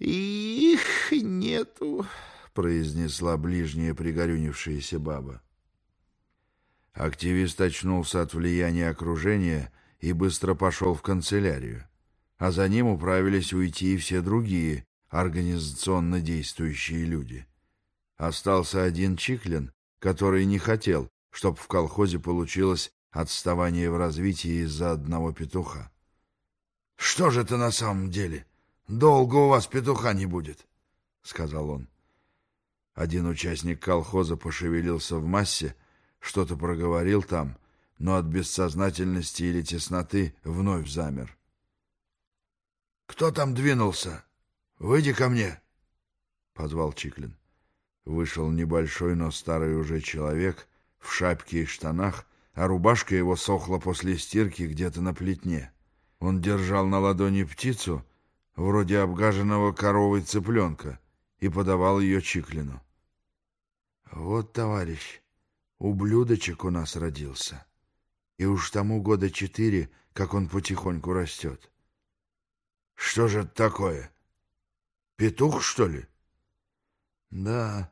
Их нету, произнесла ближняя пригорюнившаяся баба. Активист очнулся от влияния окружения и быстро пошел в канцелярию, а за ним управились уйти и все другие организационно действующие люди. Остался один Чиклин, который не хотел, чтобы в колхозе получилось отставание в развитии из-за одного петуха. — Что же это на самом деле? Долго у вас петуха не будет, — сказал он. Один участник колхоза пошевелился в массе, что-то проговорил там, но от бессознательности или тесноты вновь замер. — Кто там двинулся? Выйди ко мне, — позвал Чиклин. Вышел небольшой, но старый уже человек в шапке и штанах, а рубашка его сохла после стирки где-то на плетне. Он держал на ладони птицу, вроде обгаженного коровой цыпленка, и подавал ее Чиклину. — Вот, товарищ, ублюдочек у нас родился, и уж тому года четыре, как он потихоньку растет. — Что же это такое? Петух, что ли? — Да,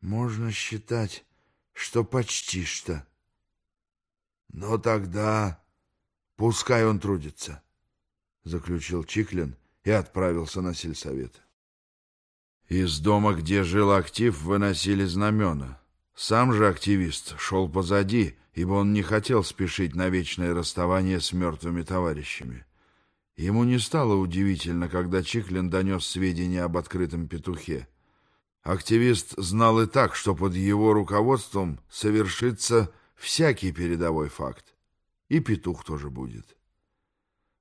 можно считать, что почти что. — Ну тогда пускай он трудится, — заключил Чиклин и отправился на сельсовет. Из дома, где жил актив, выносили знамена. Сам же активист шел позади, ибо он не хотел спешить на вечное расставание с мертвыми товарищами. Ему не стало удивительно, когда Чиклин донес сведения об открытом петухе. Активист знал и так, что под его руководством совершится всякий передовой факт. И петух тоже будет.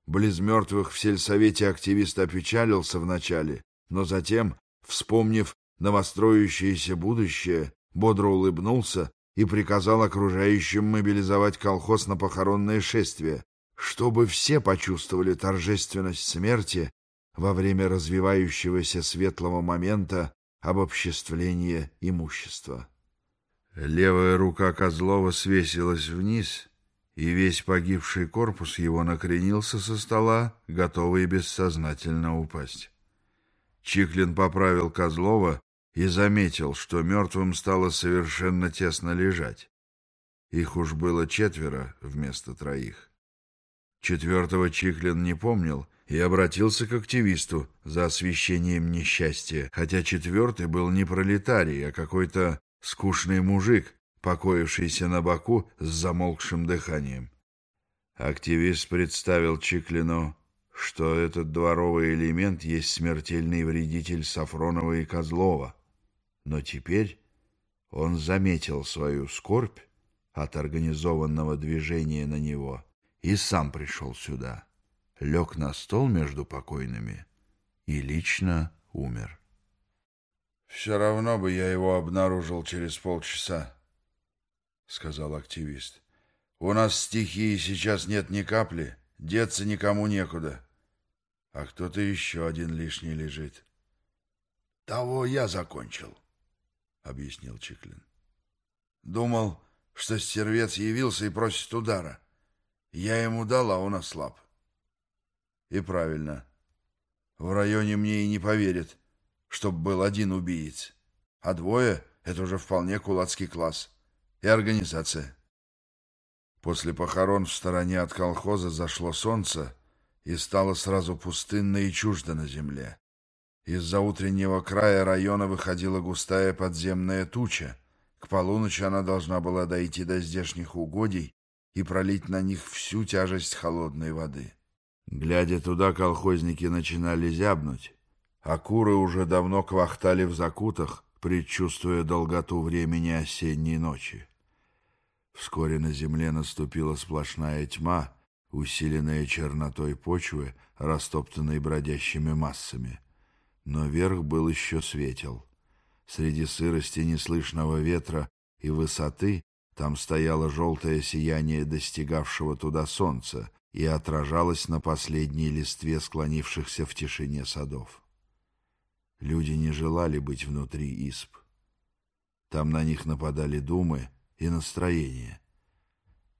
Близ мертвых в сельсовете активист опечалился вначале, но затем, вспомнив новостроящееся будущее, бодро улыбнулся и приказал окружающим мобилизовать колхоз на похоронное шествие, чтобы все почувствовали торжественность смерти во время развивающегося светлого момента обобществления имущества. Левая рука Козлова свесилась вниз, и весь погибший корпус его накренился со стола, готовый бессознательно упасть. Чиклин поправил Козлова и заметил, что мертвым стало совершенно тесно лежать. Их уж было четверо вместо троих. Четвертого Чиклин не помнил и обратился к активисту за освещением несчастья, хотя четвертый был не пролетарий, а какой-то скучный мужик, покоившийся на боку с замолкшим дыханием. Активист представил Чиклину, что этот дворовый элемент есть смертельный вредитель Сафронова и Козлова. Но теперь он заметил свою скорбь от организованного движения на него и сам пришел сюда, лег на стол между покойными и лично умер. «Все равно бы я его обнаружил через полчаса», — сказал активист. «У нас стихии сейчас нет ни капли, деться никому некуда. А кто-то еще один лишний лежит». «Того я закончил», — объяснил Чиклин. «Думал, что стервец явился и просит удара. Я ему дал, а он ослаб». «И правильно. В районе мне и не поверят» чтоб был один убийц. А двое — это уже вполне кулацкий класс. И организация. После похорон в стороне от колхоза зашло солнце, и стало сразу пустынно и чуждо на земле. Из-за утреннего края района выходила густая подземная туча. К полуночи она должна была дойти до здешних угодий и пролить на них всю тяжесть холодной воды. Глядя туда, колхозники начинали зябнуть а куры уже давно квахтали в закутах, предчувствуя долготу времени осенней ночи. Вскоре на земле наступила сплошная тьма, усиленная чернотой почвы, растоптанной бродящими массами. Но верх был еще светел. Среди сырости неслышного ветра и высоты там стояло желтое сияние достигавшего туда солнца и отражалось на последней листве склонившихся в тишине садов. Люди не желали быть внутри исп. Там на них нападали думы и настроения.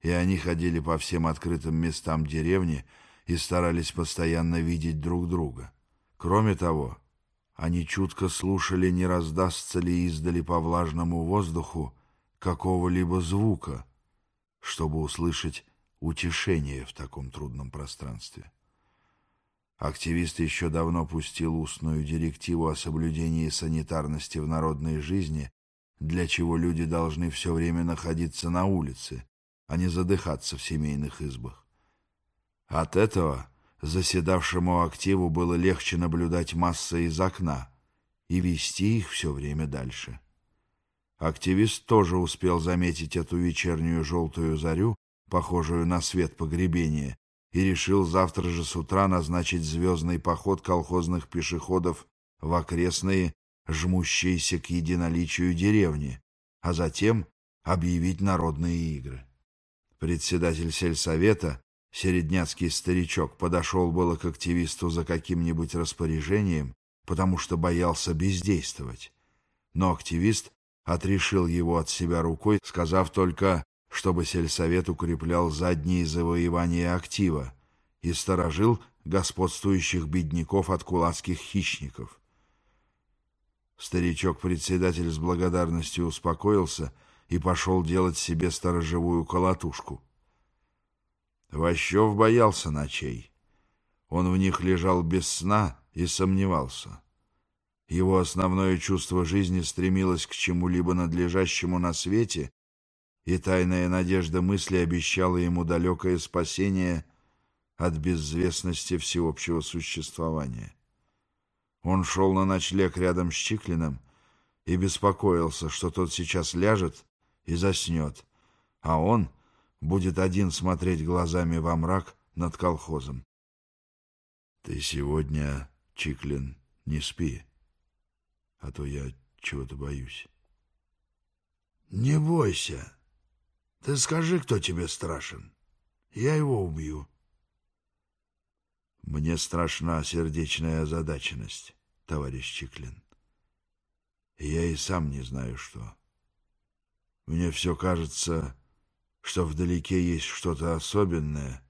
И они ходили по всем открытым местам деревни и старались постоянно видеть друг друга. Кроме того, Они чутко слушали, не раздастся ли издали по влажному воздуху какого-либо звука, чтобы услышать утешение в таком трудном пространстве. Активист еще давно пустил устную директиву о соблюдении санитарности в народной жизни, для чего люди должны все время находиться на улице, а не задыхаться в семейных избах. От этого заседавшему активу было легче наблюдать массы из окна и вести их все время дальше. Активист тоже успел заметить эту вечернюю желтую зарю, похожую на свет погребения, и решил завтра же с утра назначить звездный поход колхозных пешеходов в окрестные, жмущиеся к единоличию деревни, а затем объявить народные игры. Председатель сельсовета, середняцкий старичок, подошел было к активисту за каким-нибудь распоряжением, потому что боялся бездействовать. Но активист отрешил его от себя рукой, сказав только чтобы сельсовет укреплял задние завоевания актива и сторожил господствующих бедняков от кулацких хищников. Старичок-председатель с благодарностью успокоился и пошел делать себе сторожевую колотушку. Ващев боялся ночей. Он в них лежал без сна и сомневался. Его основное чувство жизни стремилось к чему-либо надлежащему на свете и тайная надежда мысли обещала ему далекое спасение от безвестности всеобщего существования. Он шел на ночлег рядом с Чиклиным и беспокоился, что тот сейчас ляжет и заснет, а он будет один смотреть глазами во мрак над колхозом. — Ты сегодня, Чиклин, не спи, а то я чего-то боюсь. — Не бойся, ты скажи, кто тебе страшен. Я его убью. Мне страшна сердечная озадаченность, товарищ Чиклин. Я и сам не знаю, что. Мне все кажется, что вдалеке есть что-то особенное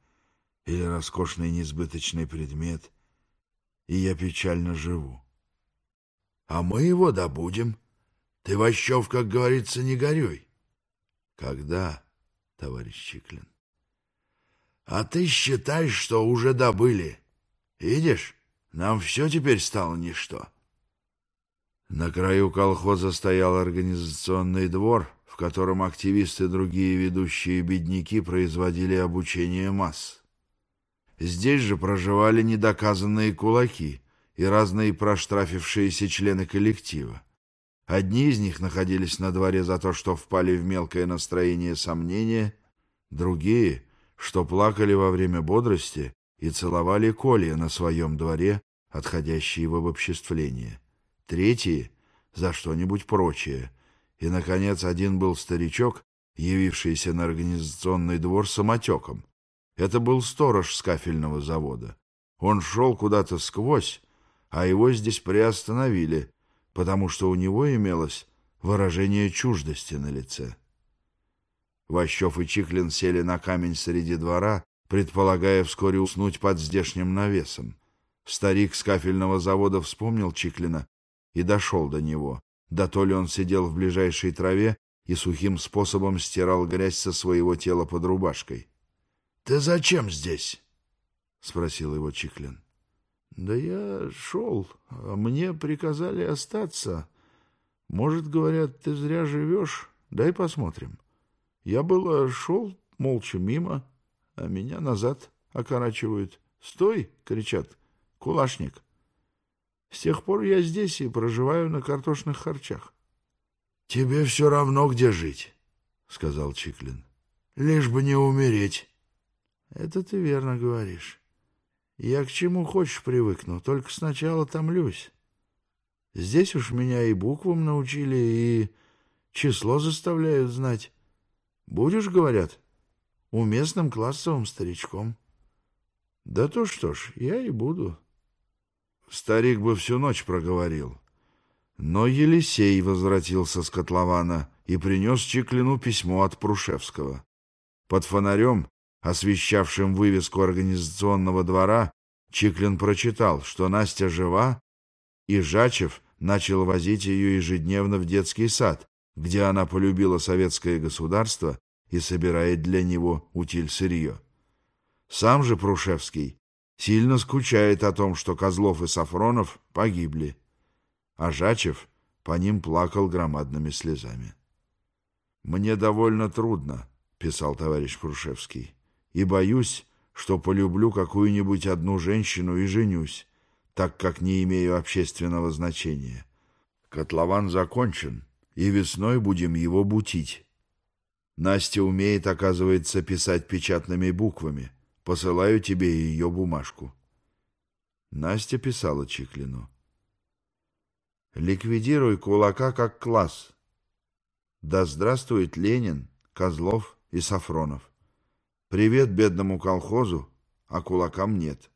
или роскошный несбыточный предмет, и я печально живу. А мы его добудем. Ты, Ващев, как говорится, не горюй. Когда, товарищ Чиклин? А ты считаешь, что уже добыли. Видишь, нам все теперь стало ничто. На краю колхоза стоял организационный двор, в котором активисты и другие ведущие бедняки производили обучение масс. Здесь же проживали недоказанные кулаки и разные проштрафившиеся члены коллектива. Одни из них находились на дворе за то, что впали в мелкое настроение сомнения, другие, что плакали во время бодрости и целовали колья на своем дворе, отходящие в обобществление, третьи — за что-нибудь прочее, и, наконец, один был старичок, явившийся на организационный двор самотеком. Это был сторож с кафельного завода. Он шел куда-то сквозь, а его здесь приостановили — потому что у него имелось выражение чуждости на лице. Ващев и Чиклин сели на камень среди двора, предполагая вскоре уснуть под здешним навесом. Старик с кафельного завода вспомнил Чиклина и дошел до него. Да то ли он сидел в ближайшей траве и сухим способом стирал грязь со своего тела под рубашкой. — Ты зачем здесь? — спросил его Чиклин. Да я шел, а мне приказали остаться. Может, говорят, ты зря живешь, дай посмотрим. Я было шел молча мимо, а меня назад окорачивают. «Стой!» — кричат. «Кулашник!» С тех пор я здесь и проживаю на картошных харчах. — Тебе все равно, где жить, — сказал Чиклин. — Лишь бы не умереть. — Это ты верно говоришь. Я к чему хочешь привыкну, только сначала томлюсь. Здесь уж меня и буквам научили, и число заставляют знать. Будешь, говорят, уместным классовым старичком. Да то что ж, я и буду. Старик бы всю ночь проговорил. Но Елисей возвратился с котлована и принес Чиклину письмо от Прушевского. Под фонарем освещавшим вывеску организационного двора, Чиклин прочитал, что Настя жива, и Жачев начал возить ее ежедневно в детский сад, где она полюбила советское государство и собирает для него утиль-сырье. Сам же Прушевский сильно скучает о том, что Козлов и Сафронов погибли, а Жачев по ним плакал громадными слезами. «Мне довольно трудно», — писал товарищ Прушевский, «и боюсь, что полюблю какую-нибудь одну женщину и женюсь, так как не имею общественного значения. Котлован закончен, и весной будем его бутить. Настя умеет, оказывается, писать печатными буквами. Посылаю тебе ее бумажку. Настя писала Чиклину. Ликвидируй кулака как класс. Да здравствует Ленин, Козлов и Сафронов. Привет бедному колхозу, а кулакам нет.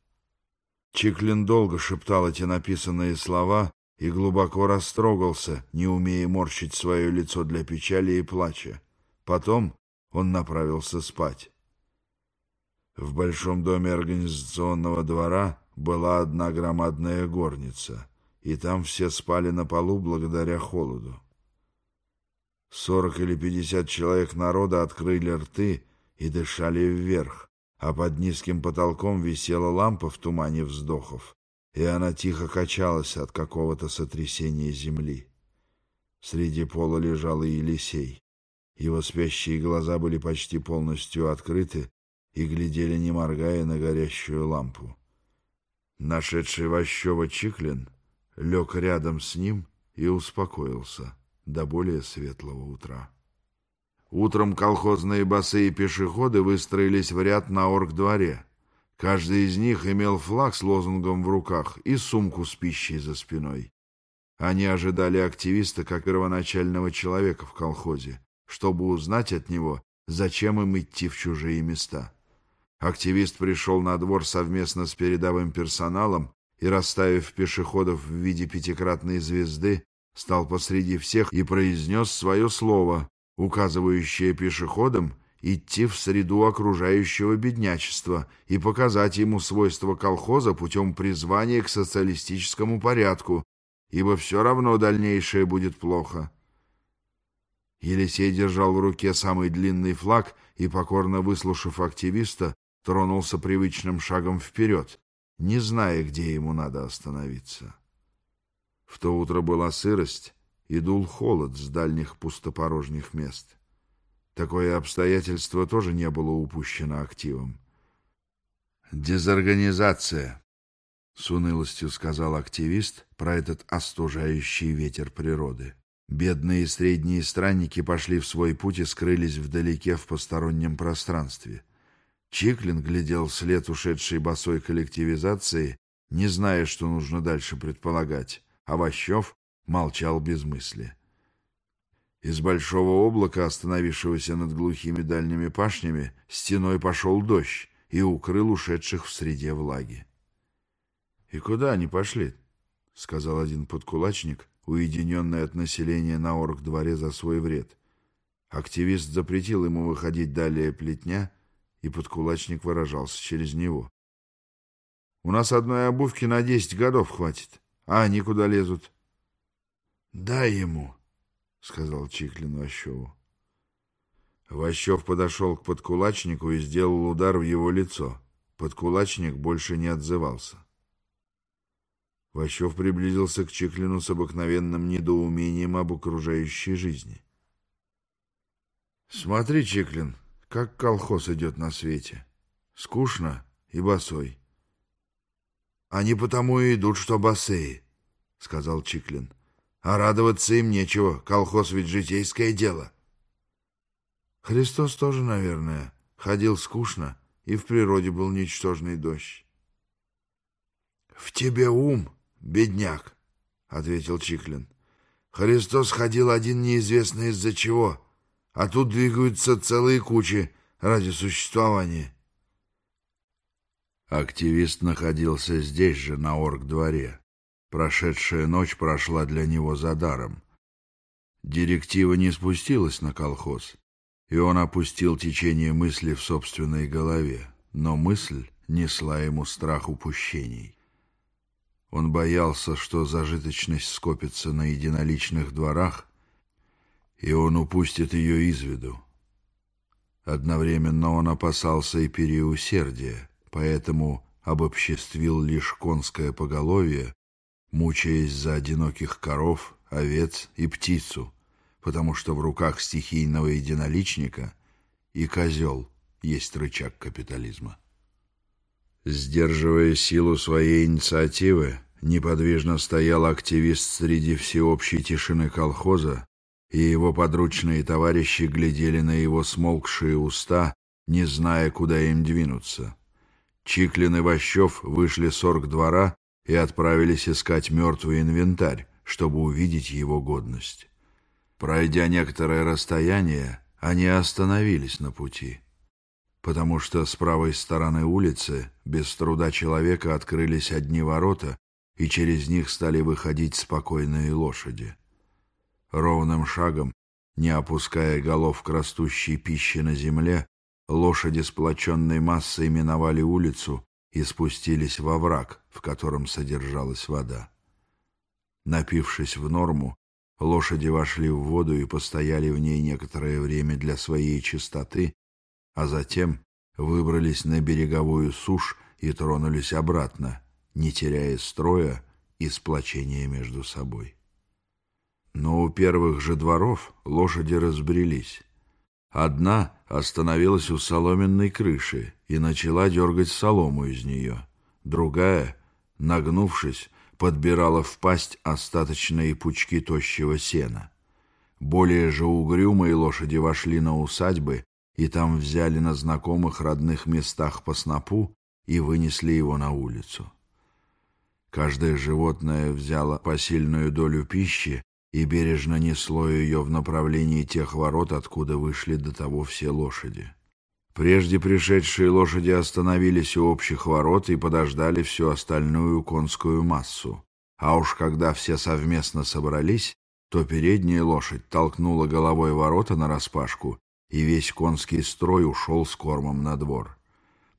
Чиклин долго шептал эти написанные слова и глубоко растрогался, не умея морщить свое лицо для печали и плача. Потом он направился спать. В большом доме организационного двора была одна громадная горница, и там все спали на полу благодаря холоду. Сорок или пятьдесят человек народа открыли рты и дышали вверх, а под низким потолком висела лампа в тумане вздохов, и она тихо качалась от какого-то сотрясения земли. Среди пола лежал и Елисей. Его спящие глаза были почти полностью открыты и глядели, не моргая, на горящую лампу. Нашедший Ващева Чиклин лег рядом с ним и успокоился до более светлого утра. Утром колхозные басы и пешеходы выстроились в ряд на оргдворе. Каждый из них имел флаг с лозунгом в руках и сумку с пищей за спиной. Они ожидали активиста как первоначального человека в колхозе, чтобы узнать от него, зачем им идти в чужие места. Активист пришел на двор совместно с передовым персоналом и, расставив пешеходов в виде пятикратной звезды, стал посреди всех и произнес свое слово, указывающее пешеходам идти в среду окружающего беднячества и показать ему свойства колхоза путем призвания к социалистическому порядку, ибо все равно дальнейшее будет плохо. Елисей держал в руке самый длинный флаг и, покорно выслушав активиста, тронулся привычным шагом вперед, не зная, где ему надо остановиться. В то утро была сырость, и дул холод с дальних пустопорожних мест. Такое обстоятельство тоже не было упущено активом. «Дезорганизация», — с унылостью сказал активист про этот остужающий ветер природы. Бедные средние странники пошли в свой путь и скрылись вдалеке в постороннем пространстве. Чиклин глядел вслед ушедшей босой коллективизации, не зная, что нужно дальше предполагать, Ващев молчал без мысли. Из большого облака, остановившегося над глухими дальними пашнями, стеной пошел дождь и укрыл ушедших в среде влаги. — И куда они пошли? — сказал один подкулачник, уединенный от населения на орг-дворе за свой вред. Активист запретил ему выходить далее плетня, и подкулачник выражался через него. — У нас одной обувки на десять годов хватит, а они куда лезут? Дай ему, сказал Чиклин Ващеву. Ващев подошел к подкулачнику и сделал удар в его лицо. Подкулачник больше не отзывался. Ващев приблизился к Чиклину с обыкновенным недоумением об окружающей жизни. «Смотри, Чиклин, как колхоз идет на свете. Скучно и босой». «Они потому и идут, что босые», — сказал Чиклин. А радоваться им нечего, колхоз ведь житейское дело. Христос тоже, наверное, ходил скучно, и в природе был ничтожный дождь. — В тебе ум, бедняк, — ответил Чиклин. — Христос ходил один неизвестно из-за чего, а тут двигаются целые кучи ради существования. Активист находился здесь же, на орг-дворе. Прошедшая ночь прошла для него за даром. Директива не спустилась на колхоз, и он опустил течение мысли в собственной голове, но мысль несла ему страх упущений. Он боялся, что зажиточность скопится на единоличных дворах, и он упустит ее из виду. Одновременно он опасался и переусердия, поэтому обобществил лишь конское поголовье, мучаясь за одиноких коров, овец и птицу, потому что в руках стихийного единоличника и козел есть рычаг капитализма. Сдерживая силу своей инициативы, неподвижно стоял активист среди всеобщей тишины колхоза, и его подручные товарищи глядели на его смолкшие уста, не зная, куда им двинуться. Чиклин и Ващев вышли с двора и отправились искать мертвый инвентарь, чтобы увидеть его годность. Пройдя некоторое расстояние, они остановились на пути, потому что с правой стороны улицы без труда человека открылись одни ворота, и через них стали выходить спокойные лошади. Ровным шагом, не опуская голов к растущей пище на земле, лошади сплоченной массой миновали улицу и спустились во враг, в котором содержалась вода. Напившись в норму, лошади вошли в воду и постояли в ней некоторое время для своей чистоты, а затем выбрались на береговую сушь и тронулись обратно, не теряя строя и сплочения между собой. Но у первых же дворов лошади разбрелись. Одна остановилась у соломенной крыши и начала дергать солому из нее. Другая, нагнувшись, подбирала в пасть остаточные пучки тощего сена. Более же угрюмые лошади вошли на усадьбы и там взяли на знакомых родных местах по снопу и вынесли его на улицу. Каждое животное взяло посильную долю пищи и бережно несло ее в направлении тех ворот, откуда вышли до того все лошади. Прежде пришедшие лошади остановились у общих ворот и подождали всю остальную конскую массу. А уж когда все совместно собрались, то передняя лошадь толкнула головой ворота нараспашку, и весь конский строй ушел с кормом на двор.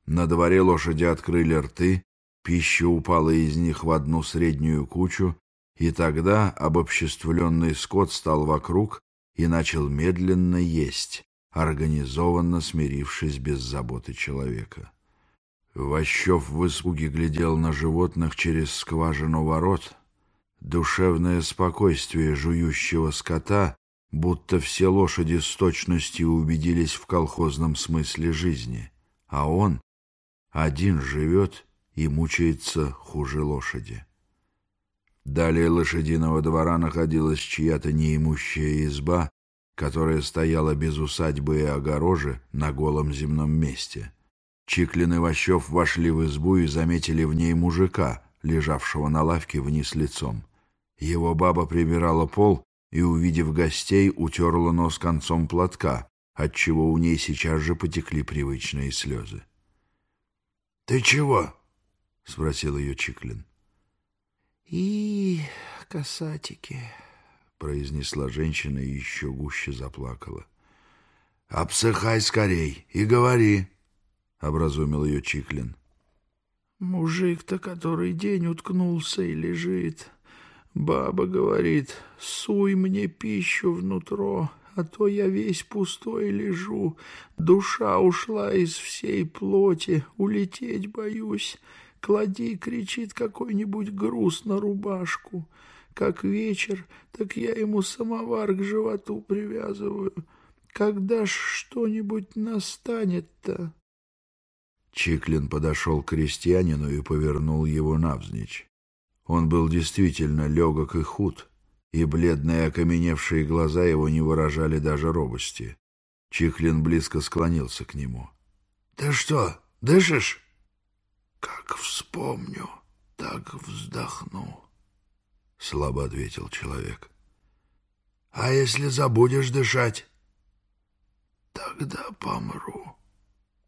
На дворе лошади открыли рты, пища упала из них в одну среднюю кучу, и тогда обобществленный скот стал вокруг и начал медленно есть, организованно смирившись без заботы человека. Ващев в испуге глядел на животных через скважину ворот. Душевное спокойствие жующего скота, будто все лошади с точностью убедились в колхозном смысле жизни, а он один живет и мучается хуже лошади. Далее лошадиного двора находилась чья-то неимущая изба, которая стояла без усадьбы и огорожи на голом земном месте. Чиклин и Ващев вошли в избу и заметили в ней мужика, лежавшего на лавке вниз лицом. Его баба прибирала пол и, увидев гостей, утерла нос концом платка, отчего у ней сейчас же потекли привычные слезы. — Ты чего? — спросил ее Чиклин. И касатики, произнесла женщина и еще гуще заплакала. Обсыхай скорей и говори, образумил ее Чиклин. Мужик-то который день уткнулся и лежит. Баба говорит, суй мне пищу внутро, а то я весь пустой лежу. Душа ушла из всей плоти, улететь боюсь. Клади, кричит какой-нибудь груз на рубашку. Как вечер, так я ему самовар к животу привязываю. Когда ж что-нибудь настанет-то? Чиклин подошел к крестьянину и повернул его навзничь. Он был действительно легок и худ, и бледные окаменевшие глаза его не выражали даже робости. Чиклин близко склонился к нему. — Ты что, дышишь? Как вспомню, так вздохну, — слабо ответил человек. — А если забудешь дышать? — Тогда помру.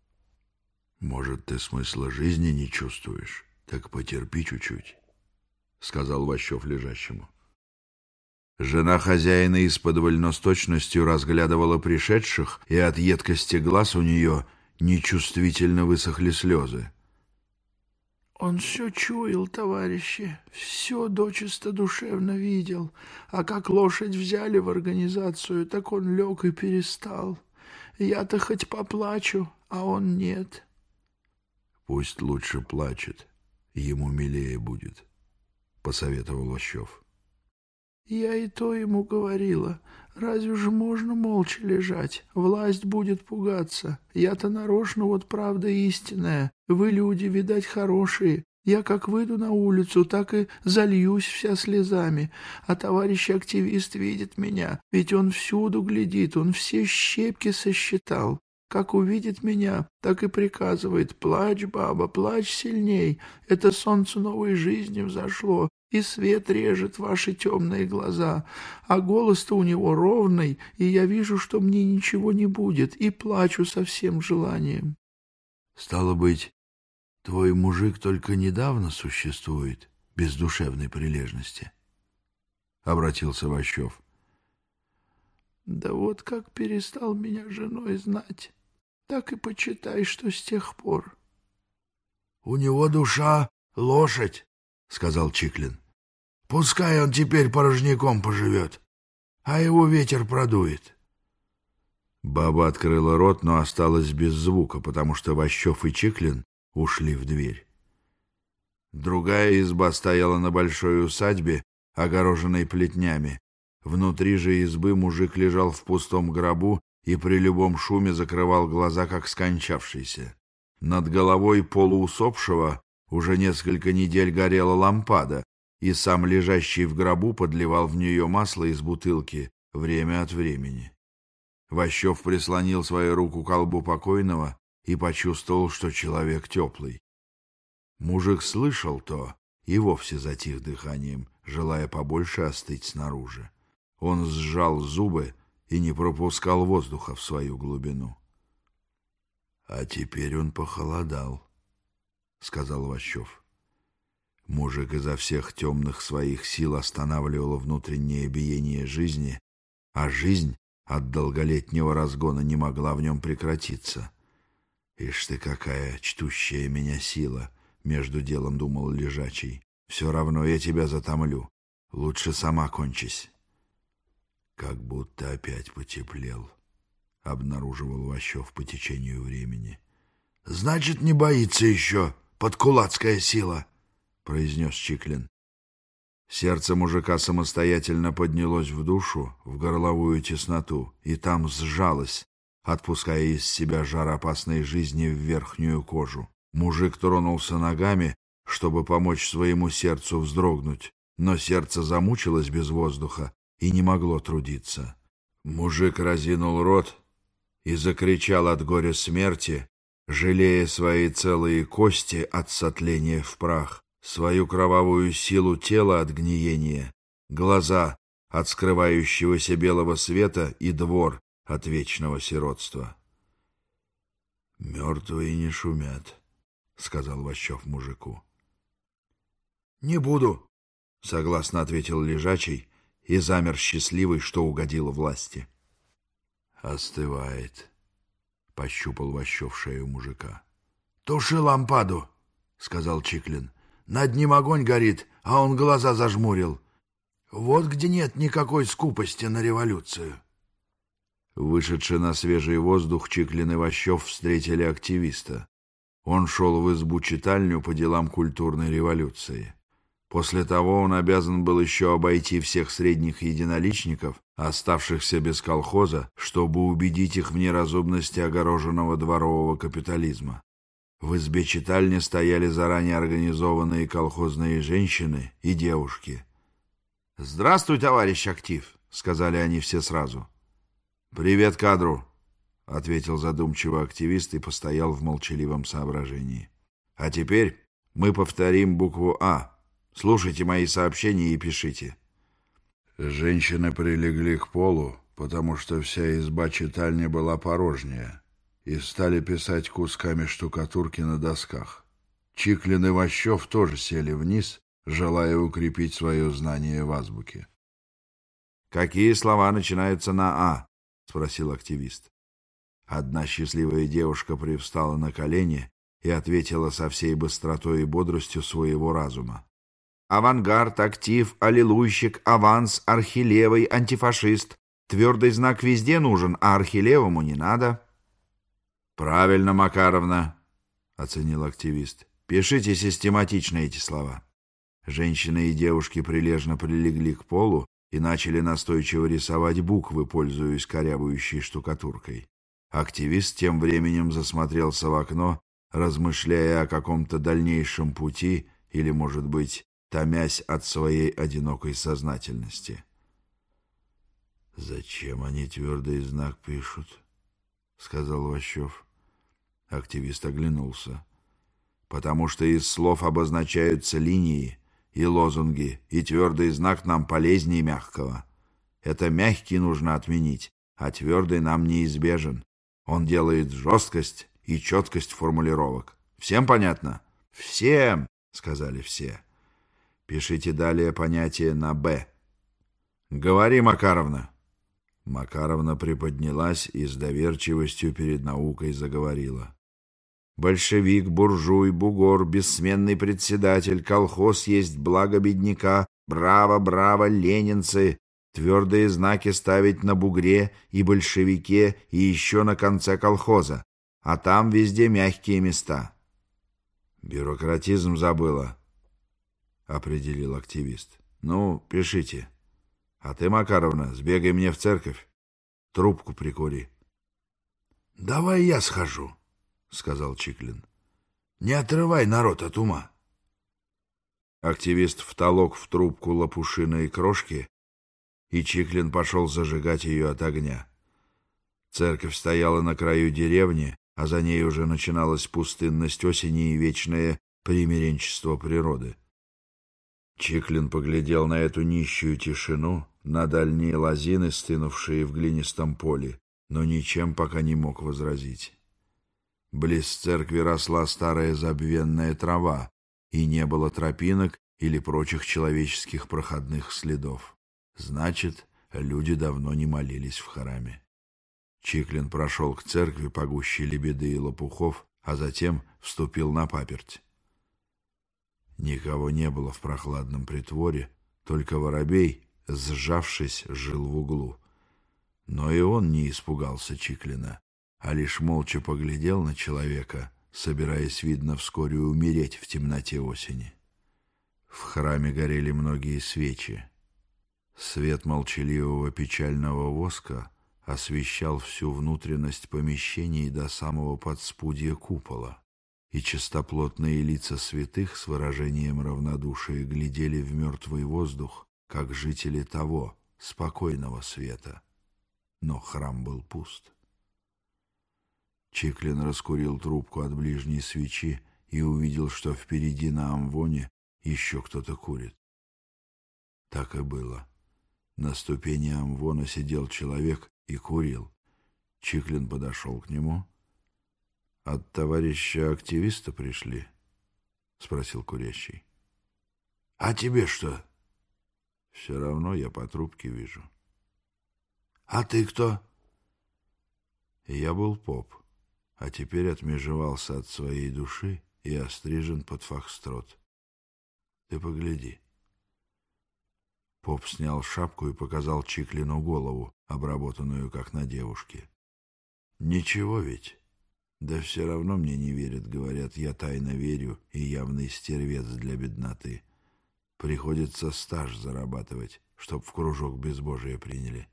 — Может, ты смысла жизни не чувствуешь? Так потерпи чуть-чуть, — сказал Ващев лежащему. Жена хозяина из-под с точностью разглядывала пришедших, и от едкости глаз у нее нечувствительно высохли слезы. Он все чуял, товарищи, все дочисто душевно видел, а как лошадь взяли в организацию, так он лег и перестал. Я-то хоть поплачу, а он нет. Пусть лучше плачет, ему милее будет, — посоветовал Ващев. Я и то ему говорила. Разве же можно молча лежать? Власть будет пугаться. Я-то нарочно, вот правда истинная. Вы люди, видать, хорошие. Я как выйду на улицу, так и зальюсь вся слезами. А товарищ активист видит меня, ведь он всюду глядит, он все щепки сосчитал. Как увидит меня, так и приказывает, плачь, баба, плачь сильней. Это солнце новой жизни взошло, и свет режет ваши темные глаза, а голос-то у него ровный, и я вижу, что мне ничего не будет, и плачу со всем желанием. — Стало быть, твой мужик только недавно существует, без душевной прилежности? — обратился Ващев. — Да вот как перестал меня женой знать, так и почитай, что с тех пор. — У него душа — лошадь, — сказал Чиклин. — Пускай он теперь порожняком поживет, а его ветер продует. Баба открыла рот, но осталась без звука, потому что Ващев и Чиклин ушли в дверь. Другая изба стояла на большой усадьбе, огороженной плетнями. Внутри же избы мужик лежал в пустом гробу и при любом шуме закрывал глаза, как скончавшийся. Над головой полуусопшего уже несколько недель горела лампада, и сам лежащий в гробу подливал в нее масло из бутылки время от времени. Ващев прислонил свою руку к колбу покойного и почувствовал, что человек теплый. Мужик слышал то и вовсе затих дыханием, желая побольше остыть снаружи. Он сжал зубы и не пропускал воздуха в свою глубину. А теперь он похолодал. — сказал Ващев. Мужик изо всех темных своих сил останавливал внутреннее биение жизни, а жизнь от долголетнего разгона не могла в нем прекратиться. «Ишь ты какая чтущая меня сила!» — между делом думал лежачий. «Все равно я тебя затомлю. Лучше сама кончись». Как будто опять потеплел, — обнаруживал Ващев по течению времени. «Значит, не боится еще!» Подкулацкая сила, — произнес Чиклин. Сердце мужика самостоятельно поднялось в душу, в горловую тесноту, и там сжалось, отпуская из себя жар опасной жизни в верхнюю кожу. Мужик тронулся ногами, чтобы помочь своему сердцу вздрогнуть, но сердце замучилось без воздуха и не могло трудиться. Мужик разинул рот и закричал от горя смерти, жалея свои целые кости от сотления в прах, свою кровавую силу тела от гниения, глаза от скрывающегося белого света и двор от вечного сиротства. — Мертвые не шумят, — сказал Ващев мужику. — Не буду, — согласно ответил лежачий и замер счастливый, что угодил власти. — Остывает, пощупал Ващев шею мужика. — Туши лампаду, — сказал Чиклин. — Над ним огонь горит, а он глаза зажмурил. Вот где нет никакой скупости на революцию. Вышедший на свежий воздух, Чиклин и Ващев встретили активиста. Он шел в избу-читальню по делам культурной революции. После того он обязан был еще обойти всех средних единоличников, оставшихся без колхоза, чтобы убедить их в неразумности огороженного дворового капитализма. В избе читальни стояли заранее организованные колхозные женщины и девушки. «Здравствуй, товарищ актив!» — сказали они все сразу. «Привет кадру!» — ответил задумчиво активист и постоял в молчаливом соображении. «А теперь мы повторим букву «А», Слушайте мои сообщения и пишите. Женщины прилегли к полу, потому что вся изба-читальня была порожняя, и стали писать кусками штукатурки на досках. Чиклин и Ващев тоже сели вниз, желая укрепить свое знание в азбуке. «Какие слова начинаются на «а»?» — спросил активист. Одна счастливая девушка привстала на колени и ответила со всей быстротой и бодростью своего разума. «Авангард, актив, аллилуйщик, аванс, архилевый, антифашист. Твердый знак везде нужен, а архилевому не надо». «Правильно, Макаровна», — оценил активист. «Пишите систематично эти слова». Женщины и девушки прилежно прилегли к полу и начали настойчиво рисовать буквы, пользуясь корябающей штукатуркой. Активист тем временем засмотрелся в окно, размышляя о каком-то дальнейшем пути или, может быть, томясь от своей одинокой сознательности. «Зачем они твердый знак пишут?» — сказал Ващев. Активист оглянулся. «Потому что из слов обозначаются линии и лозунги, и твердый знак нам полезнее мягкого. Это мягкий нужно отменить, а твердый нам неизбежен. Он делает жесткость и четкость формулировок. Всем понятно? Всем, сказали все. Пишите далее понятие на «Б». Говори, Макаровна. Макаровна приподнялась и с доверчивостью перед наукой заговорила. Большевик, буржуй, бугор, бессменный председатель, колхоз есть благо бедняка, браво, браво, ленинцы, твердые знаки ставить на бугре и большевике и еще на конце колхоза, а там везде мягкие места. Бюрократизм забыла, определил активист. Ну, пишите. А ты, Макаровна, сбегай мне в церковь, трубку прикури. Давай я схожу, сказал Чиклин. Не отрывай народ от ума. Активист втолок в трубку лопушиные крошки и Чиклин пошел зажигать ее от огня. Церковь стояла на краю деревни, а за ней уже начиналась пустынность осени и вечное примиренчество природы. Чиклин поглядел на эту нищую тишину, на дальние лозины, стынувшие в глинистом поле, но ничем пока не мог возразить. Близ церкви росла старая забвенная трава, и не было тропинок или прочих человеческих проходных следов. Значит, люди давно не молились в храме. Чиклин прошел к церкви по гуще лебеды и лопухов, а затем вступил на паперть. Никого не было в прохладном притворе, только воробей, сжавшись, жил в углу. Но и он не испугался Чиклина, а лишь молча поглядел на человека, собираясь, видно, вскоре умереть в темноте осени. В храме горели многие свечи. Свет молчаливого печального воска освещал всю внутренность помещений до самого подспудья купола, и чистоплотные лица святых с выражением равнодушия глядели в мертвый воздух, как жители того, спокойного света. Но храм был пуст. Чиклин раскурил трубку от ближней свечи и увидел, что впереди на амвоне еще кто-то курит. Так и было. На ступени амвона сидел человек и курил. Чиклин подошел к нему. «От товарища активиста пришли?» — спросил курящий. «А тебе что?» «Все равно я по трубке вижу». «А ты кто?» «Я был поп, а теперь отмежевался от своей души и острижен под фахстрот. Ты погляди». Поп снял шапку и показал Чиклину голову, обработанную как на девушке. «Ничего ведь?» «Да все равно мне не верят, говорят, я тайно верю и явный стервец для бедноты. Приходится стаж зарабатывать, чтоб в кружок безбожия приняли».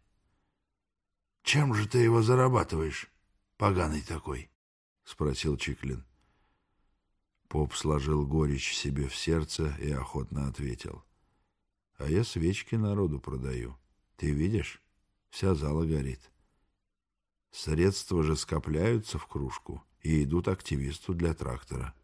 «Чем же ты его зарабатываешь, поганый такой?» — спросил Чиклин. Поп сложил горечь себе в сердце и охотно ответил — а я свечки народу продаю. Ты видишь? Вся зала горит. Средства же скопляются в кружку и идут активисту для трактора.